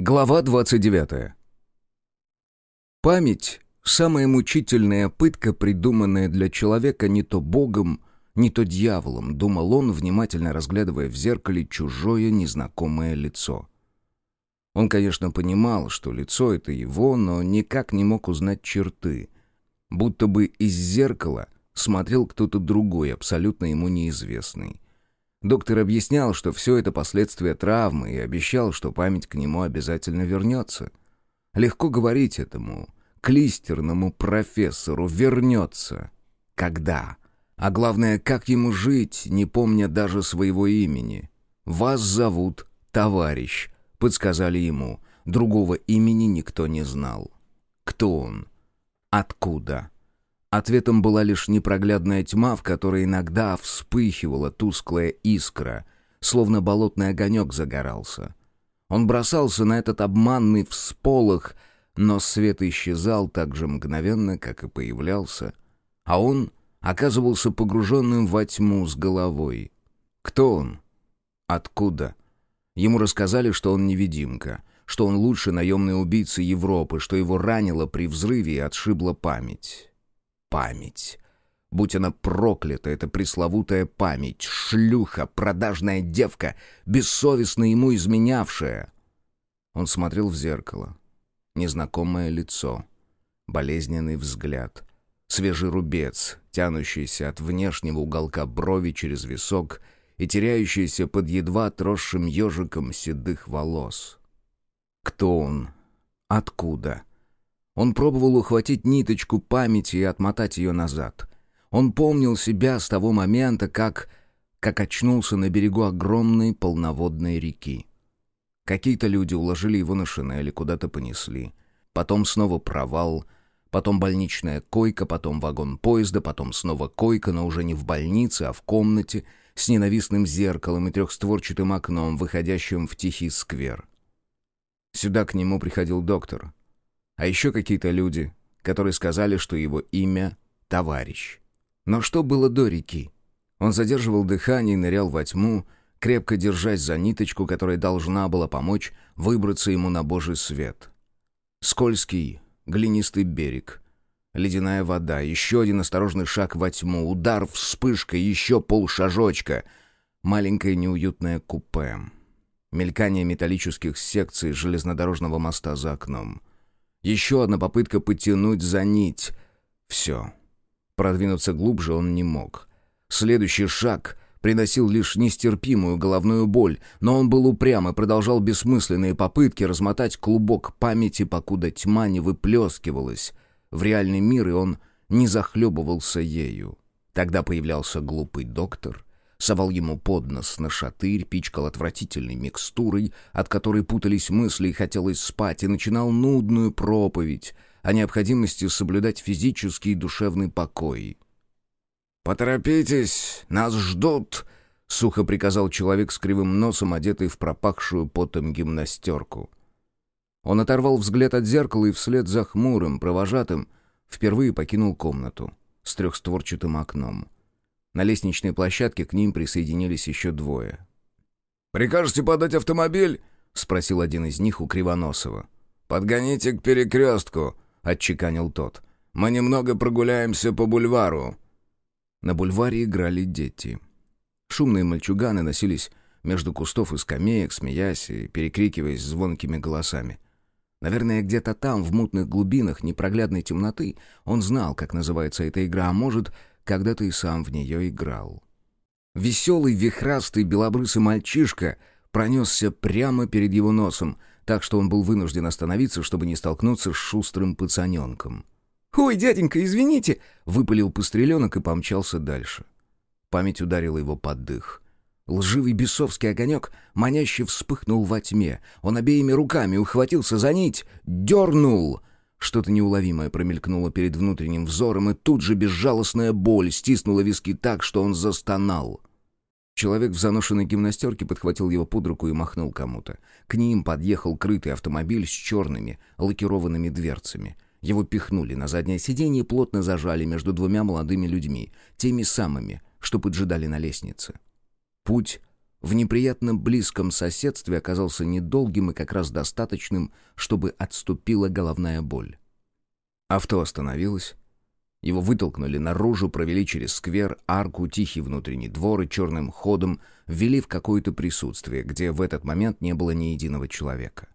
Глава 29. Память — самая мучительная пытка, придуманная для человека не то Богом, не то дьяволом, думал он, внимательно разглядывая в зеркале чужое незнакомое лицо. Он, конечно, понимал, что лицо — это его, но никак не мог узнать черты. Будто бы из зеркала смотрел кто-то другой, абсолютно ему неизвестный. Доктор объяснял, что все это последствия травмы, и обещал, что память к нему обязательно вернется. Легко говорить этому клистерному профессору «вернется». Когда? А главное, как ему жить, не помня даже своего имени? «Вас зовут товарищ», — подсказали ему. Другого имени никто не знал. Кто он? Откуда? Ответом была лишь непроглядная тьма, в которой иногда вспыхивала тусклая искра, словно болотный огонек загорался. Он бросался на этот обманный всполох, но свет исчезал так же мгновенно, как и появлялся, а он оказывался погруженным во тьму с головой. Кто он? Откуда? Ему рассказали, что он невидимка, что он лучший наемный убийца Европы, что его ранило при взрыве и отшибла память память. Будь она проклята, эта пресловутая память, шлюха, продажная девка, бессовестно ему изменявшая. Он смотрел в зеркало. Незнакомое лицо, болезненный взгляд, свежий рубец, тянущийся от внешнего уголка брови через висок и теряющийся под едва отросшим ежиком седых волос. Кто он? Откуда? Он пробовал ухватить ниточку памяти и отмотать ее назад. Он помнил себя с того момента, как... как очнулся на берегу огромной полноводной реки. Какие-то люди уложили его на шинели, куда-то понесли. Потом снова провал, потом больничная койка, потом вагон поезда, потом снова койка, но уже не в больнице, а в комнате, с ненавистным зеркалом и трехстворчатым окном, выходящим в тихий сквер. Сюда к нему приходил доктор — а еще какие-то люди, которые сказали, что его имя — товарищ. Но что было до реки? Он задерживал дыхание и нырял во тьму, крепко держась за ниточку, которая должна была помочь выбраться ему на божий свет. Скользкий, глинистый берег, ледяная вода, еще один осторожный шаг во тьму, удар вспышкой, еще полшажочка, маленькое неуютное купе, мелькание металлических секций железнодорожного моста за окном — еще одна попытка потянуть за нить. Все. Продвинуться глубже он не мог. Следующий шаг приносил лишь нестерпимую головную боль, но он был упрям и продолжал бессмысленные попытки размотать клубок памяти, покуда тьма не выплескивалась в реальный мир, и он не захлебывался ею. Тогда появлялся глупый доктор — совал ему под нос на шатырь, пичкал отвратительной микстурой, от которой путались мысли и хотелось спать, и начинал нудную проповедь о необходимости соблюдать физический и душевный покой. «Поторопитесь, нас ждут!» — сухо приказал человек с кривым носом, одетый в пропахшую потом гимнастерку. Он оторвал взгляд от зеркала и вслед за хмурым, провожатым, впервые покинул комнату с трехстворчатым окном. На лестничной площадке к ним присоединились еще двое. «Прикажете подать автомобиль?» — спросил один из них у Кривоносова. «Подгоните к перекрестку», — отчеканил тот. «Мы немного прогуляемся по бульвару». На бульваре играли дети. Шумные мальчуганы носились между кустов и скамеек, смеясь и перекрикиваясь звонкими голосами. Наверное, где-то там, в мутных глубинах непроглядной темноты, он знал, как называется эта игра, а может, когда-то и сам в нее играл. Веселый, вихрастый, белобрысый мальчишка пронесся прямо перед его носом, так что он был вынужден остановиться, чтобы не столкнуться с шустрым пацаненком. «Ой, дяденька, извините!» — выпалил постреленок и помчался дальше. Память ударила его под дых. Лживый бесовский огонек маняще вспыхнул во тьме. Он обеими руками ухватился за нить, дернул — что-то неуловимое промелькнуло перед внутренним взором, и тут же безжалостная боль стиснула виски так, что он застонал. Человек в заношенной гимнастерке подхватил его под руку и махнул кому-то. К ним подъехал крытый автомобиль с черными лакированными дверцами. Его пихнули на заднее сиденье и плотно зажали между двумя молодыми людьми, теми самыми, что поджидали на лестнице. Путь в неприятно близком соседстве оказался недолгим и как раз достаточным, чтобы отступила головная боль. Авто остановилось. Его вытолкнули наружу, провели через сквер, арку, тихий внутренний двор и черным ходом ввели в какое-то присутствие, где в этот момент не было ни единого человека.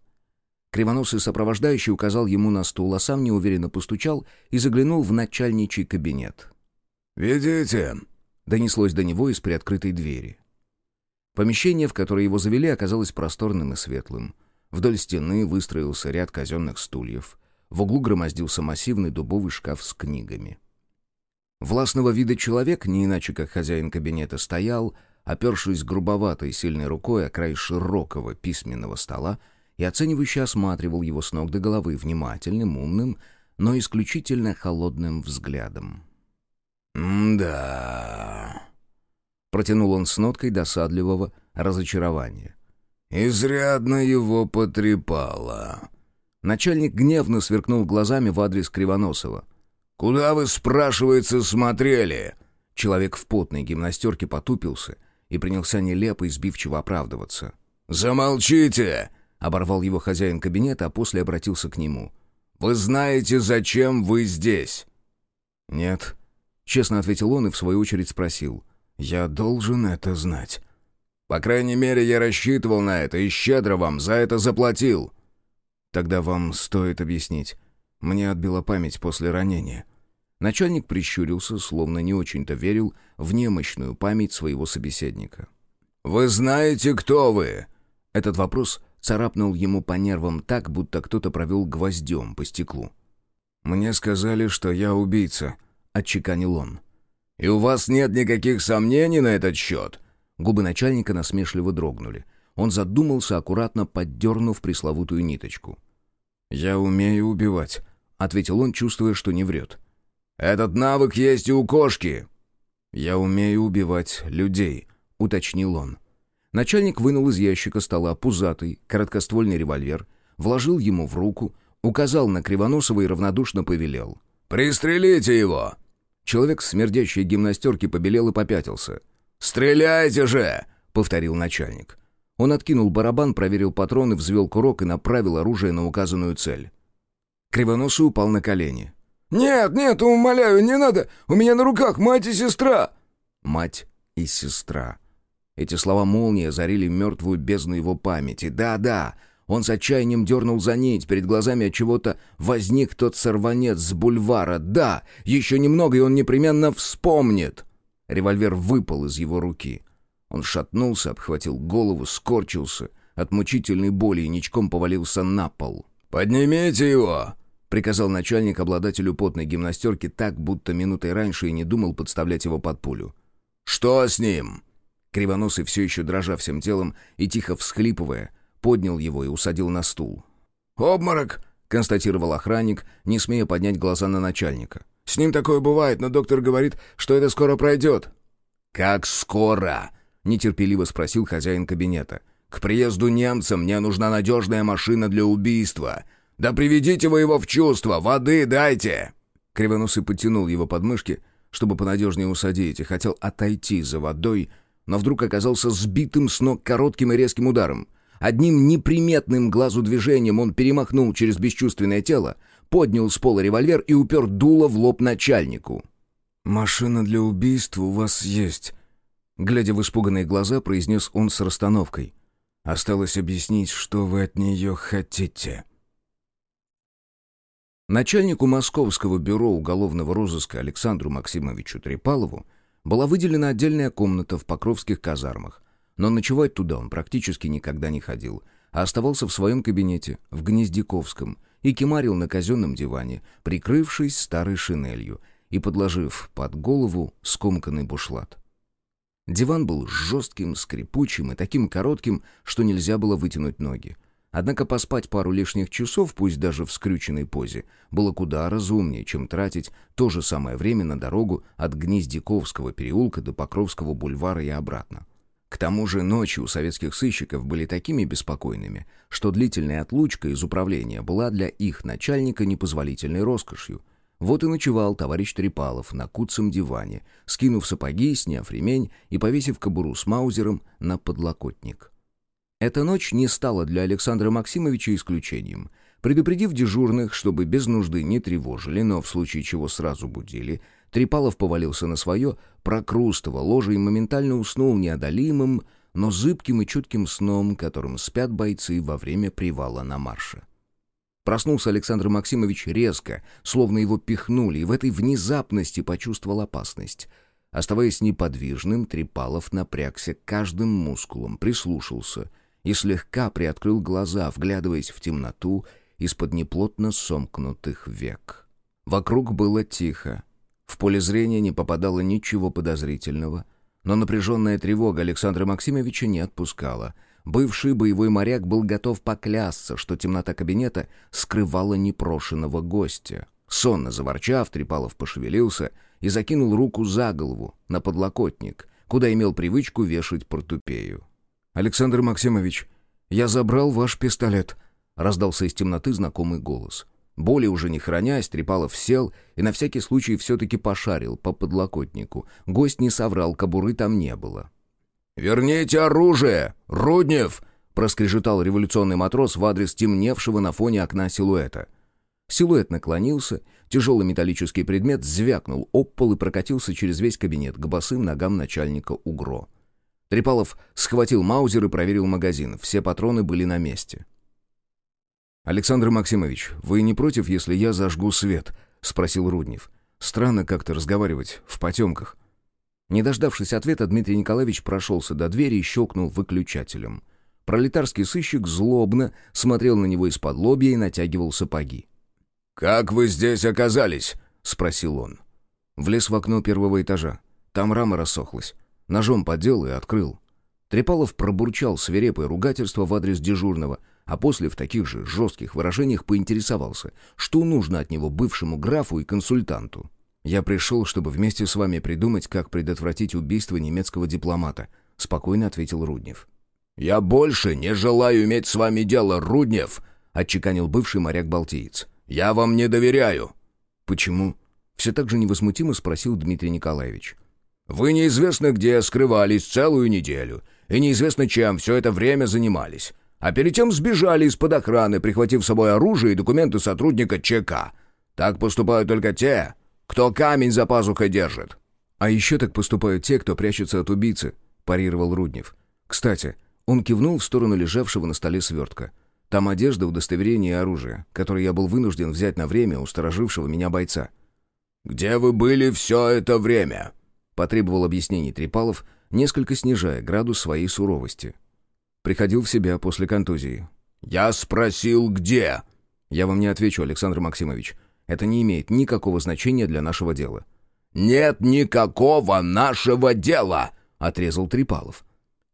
Кривоносый сопровождающий указал ему на стул, а сам неуверенно постучал и заглянул в начальничий кабинет. «Ведите!» — донеслось до него из приоткрытой двери. Помещение, в которое его завели, оказалось просторным и светлым. Вдоль стены выстроился ряд казенных стульев. В углу громоздился массивный дубовый шкаф с книгами. Властного вида человек, не иначе как хозяин кабинета, стоял, опершись грубоватой сильной рукой о край широкого письменного стола и оценивающе осматривал его с ног до головы внимательным, умным, но исключительно холодным взглядом. «Да...» Протянул он с ноткой досадливого разочарования. «Изрядно его потрепало». Начальник гневно сверкнул глазами в адрес Кривоносова. «Куда вы, спрашивается, смотрели?» Человек в потной гимнастерке потупился и принялся нелепо и сбивчиво оправдываться. «Замолчите!» — оборвал его хозяин кабинета, а после обратился к нему. «Вы знаете, зачем вы здесь?» «Нет», — честно ответил он и в свою очередь спросил. Я должен это знать. По крайней мере, я рассчитывал на это и щедро вам за это заплатил. Тогда вам стоит объяснить. Мне отбила память после ранения. Начальник прищурился, словно не очень-то верил в немощную память своего собеседника. «Вы знаете, кто вы?» Этот вопрос царапнул ему по нервам так, будто кто-то провел гвоздем по стеклу. «Мне сказали, что я убийца», — отчеканил он. «И у вас нет никаких сомнений на этот счет?» Губы начальника насмешливо дрогнули. Он задумался, аккуратно поддернув пресловутую ниточку. «Я умею убивать», — ответил он, чувствуя, что не врет. «Этот навык есть и у кошки». «Я умею убивать людей», — уточнил он. Начальник вынул из ящика стола пузатый, короткоствольный револьвер, вложил ему в руку, указал на Кривоносова и равнодушно повелел. «Пристрелите его!» Человек с смердящей гимнастерки побелел и попятился. «Стреляйте же!» — повторил начальник. Он откинул барабан, проверил патроны, взвел курок и направил оружие на указанную цель. Кривоносый упал на колени. «Нет, нет, умоляю, не надо! У меня на руках мать и сестра!» Мать и сестра. Эти слова молния озарили мертвую бездну его памяти. «Да-да!» Он с отчаянием дернул за нить, перед глазами от чего-то возник тот сорванец с бульвара. Да, еще немного, и он непременно вспомнит. Револьвер выпал из его руки. Он шатнулся, обхватил голову, скорчился. От мучительной боли и ничком повалился на пол. «Поднимите его!» — приказал начальник обладателю потной гимнастерки так, будто минутой раньше и не думал подставлять его под пулю. «Что с ним?» Кривоносый, все еще дрожа всем телом и тихо всхлипывая, поднял его и усадил на стул. «Обморок!» — констатировал охранник, не смея поднять глаза на начальника. «С ним такое бывает, но доктор говорит, что это скоро пройдет». «Как скоро?» — нетерпеливо спросил хозяин кабинета. «К приезду немца мне нужна надежная машина для убийства. Да приведите вы его в чувство, воды дайте!» Кривоносый подтянул его подмышки, чтобы понадежнее усадить, и хотел отойти за водой, но вдруг оказался сбитым с ног коротким и резким ударом. Одним неприметным глазу движением он перемахнул через бесчувственное тело, поднял с пола револьвер и упер дуло в лоб начальнику. «Машина для убийства у вас есть», — глядя в испуганные глаза, произнес он с расстановкой. «Осталось объяснить, что вы от нее хотите». Начальнику Московского бюро уголовного розыска Александру Максимовичу Трепалову была выделена отдельная комната в Покровских казармах, но ночевать туда он практически никогда не ходил, а оставался в своем кабинете, в Гнездяковском, и кемарил на казенном диване, прикрывшись старой шинелью и подложив под голову скомканный бушлат. Диван был жестким, скрипучим и таким коротким, что нельзя было вытянуть ноги. Однако поспать пару лишних часов, пусть даже в скрюченной позе, было куда разумнее, чем тратить то же самое время на дорогу от Гнездяковского переулка до Покровского бульвара и обратно. К тому же ночи у советских сыщиков были такими беспокойными, что длительная отлучка из управления была для их начальника непозволительной роскошью. Вот и ночевал товарищ Трепалов на куцом диване, скинув сапоги, сняв ремень и повесив кобуру с маузером на подлокотник. Эта ночь не стала для Александра Максимовича исключением. Предупредив дежурных, чтобы без нужды не тревожили, но в случае чего сразу будили, Трепалов повалился на свое, прокрустовал ложе и моментально уснул неодолимым, но зыбким и чутким сном, которым спят бойцы во время привала на марше. Проснулся Александр Максимович резко, словно его пихнули, и в этой внезапности почувствовал опасность. Оставаясь неподвижным, Трепалов напрягся каждым мускулом, прислушался и слегка приоткрыл глаза, вглядываясь в темноту из-под неплотно сомкнутых век. Вокруг было тихо. В поле зрения не попадало ничего подозрительного, но напряженная тревога Александра Максимовича не отпускала — Бывший боевой моряк был готов поклясться, что темнота кабинета скрывала непрошенного гостя. Сонно заворчав, Трепалов пошевелился и закинул руку за голову, на подлокотник, куда имел привычку вешать портупею. «Александр Максимович, я забрал ваш пистолет», — раздался из темноты знакомый голос. Более уже не хранясь, Трепалов сел и на всякий случай все-таки пошарил по подлокотнику. Гость не соврал, кобуры там не было. «Верните оружие! Руднев!» — проскрежетал революционный матрос в адрес темневшего на фоне окна силуэта. Силуэт наклонился, тяжелый металлический предмет звякнул об пол и прокатился через весь кабинет к босым ногам начальника УГРО. Трепалов схватил маузер и проверил магазин. Все патроны были на месте. «Александр Максимович, вы не против, если я зажгу свет?» — спросил Руднев. «Странно как-то разговаривать в потемках». Не дождавшись ответа, Дмитрий Николаевич прошелся до двери и щелкнул выключателем. Пролетарский сыщик злобно смотрел на него из-под лобья и натягивал сапоги. «Как вы здесь оказались?» — спросил он. Влез в окно первого этажа. Там рама рассохлась. Ножом поддел и открыл. Трепалов пробурчал свирепое ругательство в адрес дежурного, а после в таких же жестких выражениях поинтересовался, что нужно от него бывшему графу и консультанту. «Я пришел, чтобы вместе с вами придумать, как предотвратить убийство немецкого дипломата», — спокойно ответил Руднев. «Я больше не желаю иметь с вами дело, Руднев», — отчеканил бывший моряк-балтиец. «Я вам не доверяю». «Почему?» — все так же невозмутимо спросил Дмитрий Николаевич. «Вы неизвестно где скрывались целую неделю, и неизвестно чем все это время занимались. А перед тем сбежали из-под охраны, прихватив с собой оружие и документы сотрудника ЧК. Так поступают только те, кто камень за пазухой держит». «А еще так поступают те, кто прячется от убийцы», — парировал Руднев. «Кстати, он кивнул в сторону лежавшего на столе свертка. Там одежда, удостоверение и оружие, которое я был вынужден взять на время у сторожившего меня бойца». «Где вы были все это время?» — потребовал объяснений Трепалов, несколько снижая градус своей суровости. Приходил в себя после контузии. «Я спросил, где?» «Я вам не отвечу, Александр Максимович. Это не имеет никакого значения для нашего дела». «Нет никакого нашего дела!» — отрезал Трипалов.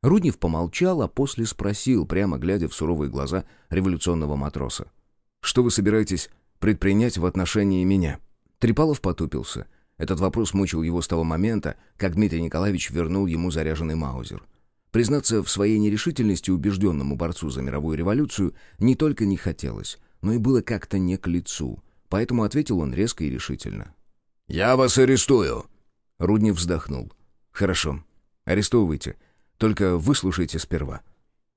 Руднев помолчал, а после спросил, прямо глядя в суровые глаза революционного матроса. «Что вы собираетесь предпринять в отношении меня?» Трипалов потупился. Этот вопрос мучил его с того момента, как Дмитрий Николаевич вернул ему заряженный маузер. Признаться в своей нерешительности убежденному борцу за мировую революцию не только не хотелось, но и было как-то не к лицу — Поэтому ответил он резко и решительно. «Я вас арестую!» Руднев вздохнул. «Хорошо. Арестовывайте. Только выслушайте сперва».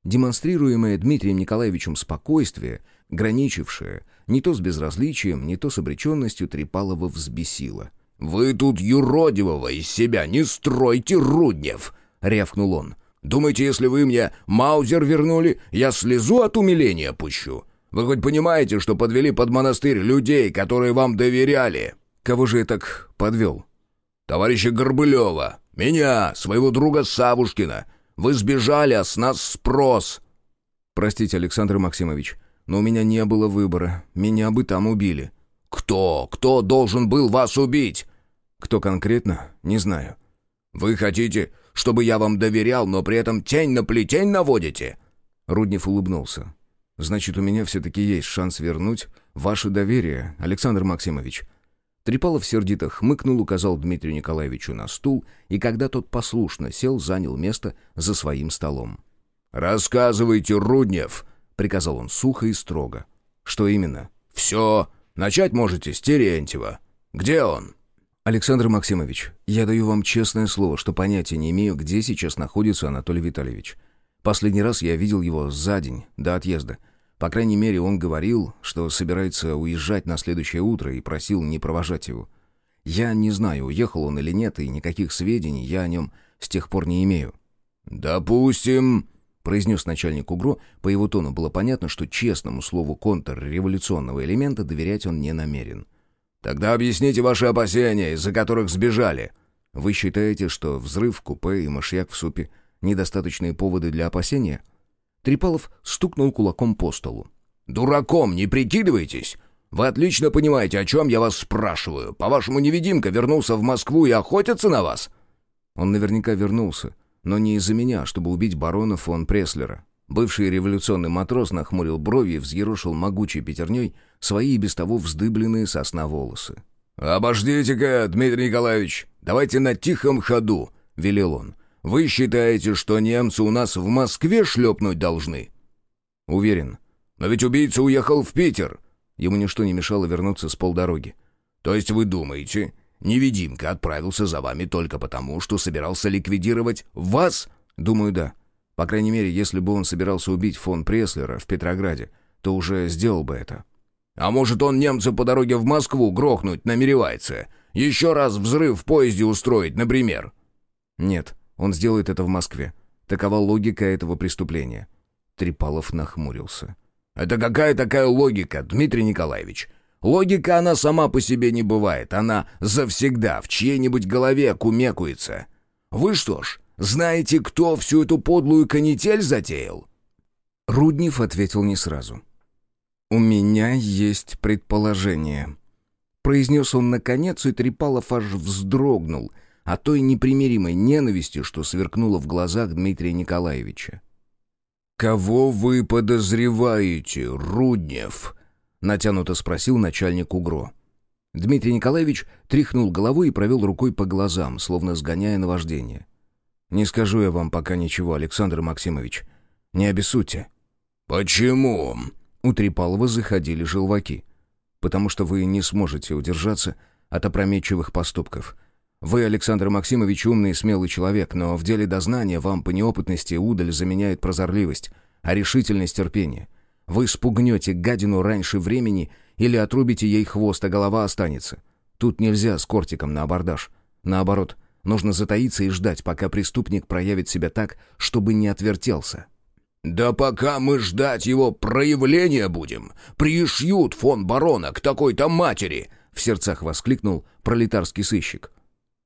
Демонстрируемое Дмитрием Николаевичем спокойствие, граничившее не то с безразличием, не то с обреченностью, Трепалова взбесило. «Вы тут юродивого из себя не стройте, Руднев!» — рявкнул он. «Думаете, если вы мне Маузер вернули, я слезу от умиления пущу? Вы хоть понимаете, что подвели под монастырь людей, которые вам доверяли?» «Кого же я так подвел?» «Товарища Горбылева, меня, своего друга Савушкина. Вы сбежали, а с нас спрос». «Простите, Александр Максимович, но у меня не было выбора. Меня бы там убили». «Кто? Кто должен был вас убить?» «Кто конкретно? Не знаю». «Вы хотите, чтобы я вам доверял, но при этом тень на плетень наводите?» Руднев улыбнулся. Значит, у меня все-таки есть шанс вернуть ваше доверие, Александр Максимович». Трипалов сердито хмыкнул, указал Дмитрию Николаевичу на стул, и когда тот послушно сел, занял место за своим столом. «Рассказывайте, Руднев!» — приказал он сухо и строго. «Что именно?» «Все. Начать можете с Терентьева». Где он?» «Александр Максимович, я даю вам честное слово, что понятия не имею, где сейчас находится Анатолий Витальевич. Последний раз я видел его за день до отъезда. По крайней мере, он говорил, что собирается уезжать на следующее утро и просил не провожать его. Я не знаю, уехал он или нет, и никаких сведений я о нем с тех пор не имею». «Допустим», — произнес начальник УГРО. По его тону было понятно, что честному слову контрреволюционного элемента доверять он не намерен. «Тогда объясните ваши опасения, из-за которых сбежали». «Вы считаете, что взрыв купе и мышьяк в супе — недостаточные поводы для опасения?» Трипалов стукнул кулаком по столу. «Дураком не прикидывайтесь! Вы отлично понимаете, о чем я вас спрашиваю. По-вашему, невидимка вернулся в Москву и охотится на вас?» Он наверняка вернулся, но не из-за меня, а чтобы убить барона фон Преслера. Бывший революционный матрос нахмурил брови и взъерошил могучей пятерней свои и без того вздыбленные сосна волосы. «Обождите-ка, Дмитрий Николаевич, давайте на тихом ходу», — велел он. «Вы считаете, что немцы у нас в Москве шлепнуть должны?» «Уверен». «Но ведь убийца уехал в Питер». Ему ничто не мешало вернуться с полдороги. «То есть вы думаете, невидимка отправился за вами только потому, что собирался ликвидировать вас?» «Думаю, да. По крайней мере, если бы он собирался убить фон Преслера в Петрограде, то уже сделал бы это». «А может, он немца по дороге в Москву грохнуть намеревается? Еще раз взрыв в поезде устроить, например?» «Нет, он сделает это в Москве. Такова логика этого преступления». Трипалов нахмурился. «Это какая такая логика, Дмитрий Николаевич? Логика она сама по себе не бывает, она завсегда в чьей-нибудь голове кумекуется. Вы что ж, знаете, кто всю эту подлую канитель затеял?» Руднев ответил не сразу. «У меня есть предположение», — произнес он наконец, и Трипалов аж вздрогнул о той непримиримой ненависти, что сверкнуло в глазах Дмитрия Николаевича. «Кого вы подозреваете, Руднев?» — натянуто спросил начальник УГРО. Дмитрий Николаевич тряхнул головой и провел рукой по глазам, словно сгоняя наваждение. «Не скажу я вам пока ничего, Александр Максимович. Не обессудьте». «Почему?» У Трипалова заходили желваки. «Потому что вы не сможете удержаться от опрометчивых поступков. Вы, Александр Максимович, умный и смелый человек, но в деле дознания вам по неопытности удаль заменяет прозорливость, а решительность — терпение. Вы спугнете гадину раньше времени или отрубите ей хвост, а голова останется. Тут нельзя с кортиком на абордаж. Наоборот, нужно затаиться и ждать, пока преступник проявит себя так, чтобы не отвертелся». «Да пока мы ждать его проявления будем, пришьют фон барона к такой-то матери!» — в сердцах воскликнул пролетарский сыщик.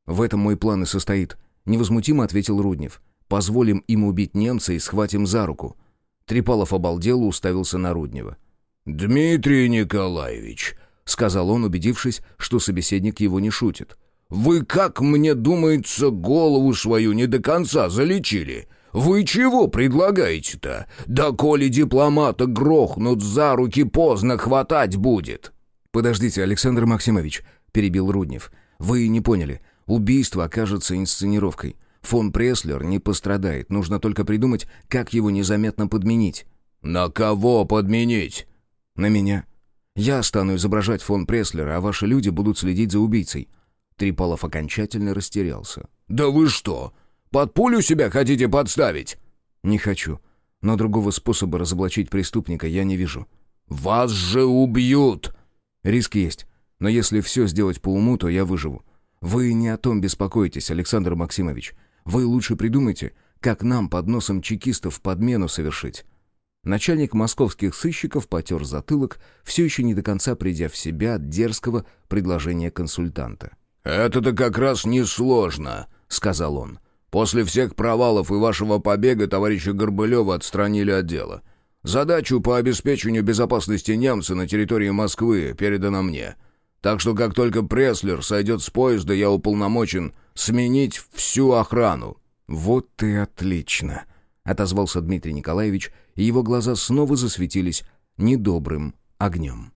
«В этом мой план и состоит», — невозмутимо ответил Руднев. «Позволим им убить немца и схватим за руку». Трипалов обалдел и уставился на Руднева. «Дмитрий Николаевич», — сказал он, убедившись, что собеседник его не шутит. «Вы, как мне думается, голову свою не до конца залечили. Вы чего предлагаете-то? Да коли дипломата грохнут за руки, поздно хватать будет». «Подождите, Александр Максимович», — перебил Руднев. «Вы не поняли. Убийство окажется инсценировкой. Фон Преслер не пострадает, нужно только придумать, как его незаметно подменить». «На кого подменить?» «На меня. Я стану изображать фон Преслера, а ваши люди будут следить за убийцей». Трипалов окончательно растерялся. «Да вы что, под пулю себя хотите подставить?» «Не хочу. Но другого способа разоблачить преступника я не вижу». «Вас же убьют!» «Риск есть. Но если все сделать по уму, то я выживу. Вы не о том беспокоитесь, Александр Максимович. Вы лучше придумайте, как нам под носом чекистов подмену совершить». Начальник московских сыщиков потер затылок, все еще не до конца придя в себя от дерзкого предложения консультанта. «Это-то как раз несложно», — сказал он. «После всех провалов и вашего побега товарища Горбылева отстранили от дела. Задачу по обеспечению безопасности немца на территории Москвы передана мне. Так что как только Преслер сойдет с поезда, я уполномочен сменить всю охрану». «Вот и отлично», — отозвался Дмитрий Николаевич, и его глаза снова засветились недобрым огнем.